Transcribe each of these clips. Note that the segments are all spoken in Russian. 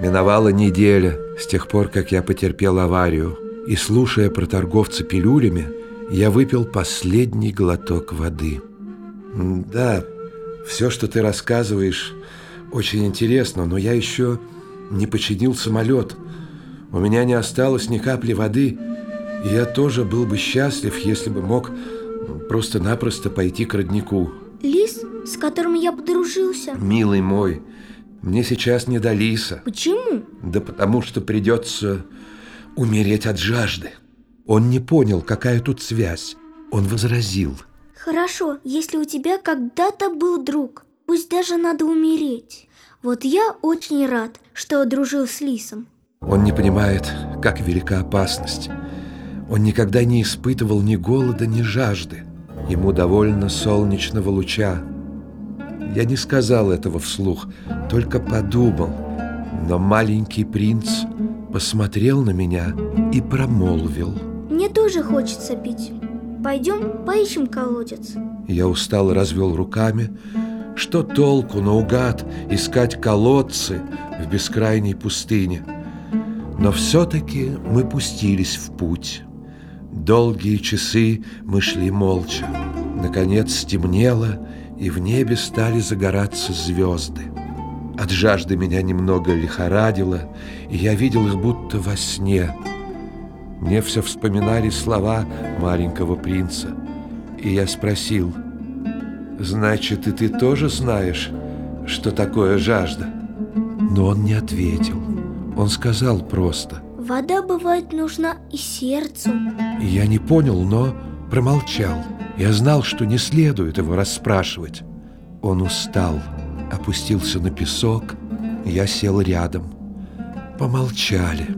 Миновала неделя с тех пор, как я потерпел аварию, и, слушая про торговца пилюлями, я выпил последний глоток воды. Да, все, что ты рассказываешь, очень интересно, но я еще не починил самолет. У меня не осталось ни капли воды, и я тоже был бы счастлив, если бы мог просто-напросто пойти к роднику. Лис, с которым я подружился? Милый мой, мне сейчас не до лиса. Почему? Да потому что придется умереть от жажды. Он не понял, какая тут связь. Он возразил. Хорошо, если у тебя когда-то был друг, пусть даже надо умереть. Вот я очень рад, что дружил с лисом. Он не понимает, как велика опасность. Он никогда не испытывал ни голода, ни жажды. Ему довольно солнечного луча, я не сказал этого вслух, только подумал. Но маленький принц посмотрел на меня и промолвил. Мне тоже хочется пить. Пойдем поищем колодец. Я устал развел руками. Что толку наугад искать колодцы в бескрайней пустыне? Но все-таки мы пустились в путь. Долгие часы мы шли молча. Наконец стемнело, и в небе стали загораться звезды. От жажды меня немного лихорадило, и я видел их будто во сне. Мне все вспоминали слова маленького принца, и я спросил, «Значит, и ты тоже знаешь, что такое жажда?» Но он не ответил. Он сказал просто, «Вода бывает нужна и сердцу». Я не понял, но промолчал. Я знал, что не следует его расспрашивать. Он устал, опустился на песок, я сел рядом. Помолчали.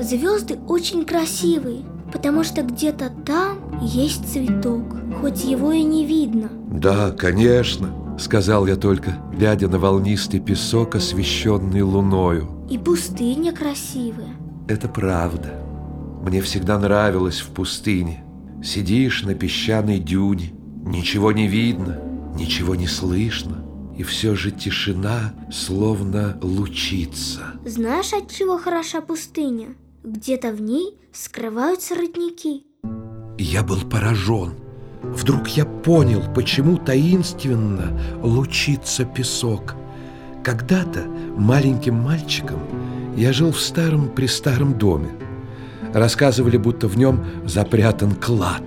Звезды очень красивые, потому что где-то там есть цветок, хоть его и не видно. Да, конечно, сказал я только, глядя на волнистый песок, освещенный луною. И пустыня красивая. Это правда. Мне всегда нравилось в пустыне. Сидишь на песчаной дюне, ничего не видно, ничего не слышно, и все же тишина словно лучится. Знаешь, от чего хороша пустыня? Где-то в ней скрываются родники. Я был поражен. Вдруг я понял, почему таинственно лучится песок. Когда-то маленьким мальчиком я жил в старом-престаром доме. Рассказывали, будто в нем запрятан клад.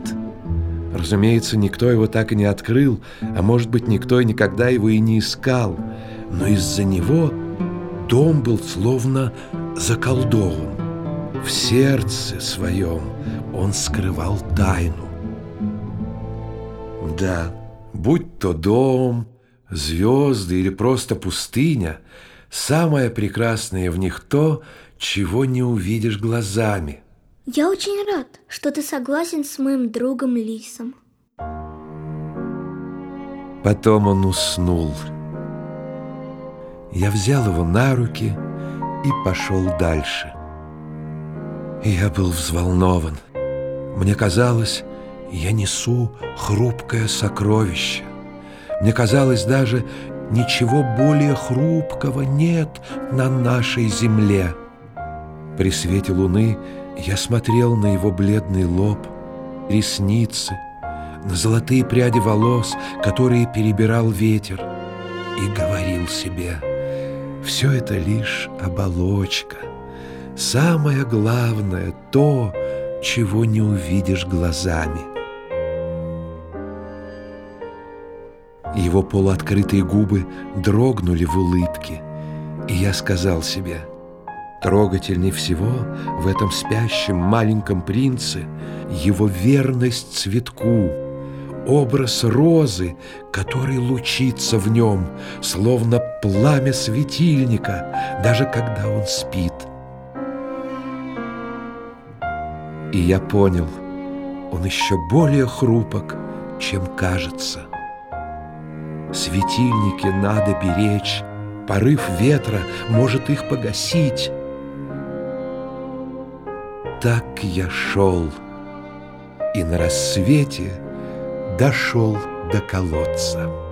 Разумеется, никто его так и не открыл, а может быть, никто и никогда его и не искал. Но из-за него дом был словно заколдован. В сердце своем он скрывал тайну. Да, будь то дом, звезды или просто пустыня, самое прекрасное в них то, чего не увидишь глазами – я очень рад, что ты согласен с моим другом Лисом. Потом он уснул. Я взял его на руки и пошел дальше. Я был взволнован. Мне казалось, я несу хрупкое сокровище. Мне казалось даже, ничего более хрупкого нет на нашей земле. При свете луны я смотрел на его бледный лоб, ресницы, на золотые пряди волос, которые перебирал ветер, и говорил себе, все это лишь оболочка. Самое главное — то, чего не увидишь глазами. Его полуоткрытые губы дрогнули в улыбке, и я сказал себе — Трогательней всего в этом спящем маленьком принце его верность цветку, образ розы, который лучится в нем, словно пламя светильника, даже когда он спит. И я понял, он еще более хрупок, чем кажется. Светильники надо беречь, порыв ветра может их погасить, так я шел, и на рассвете дошел до колодца.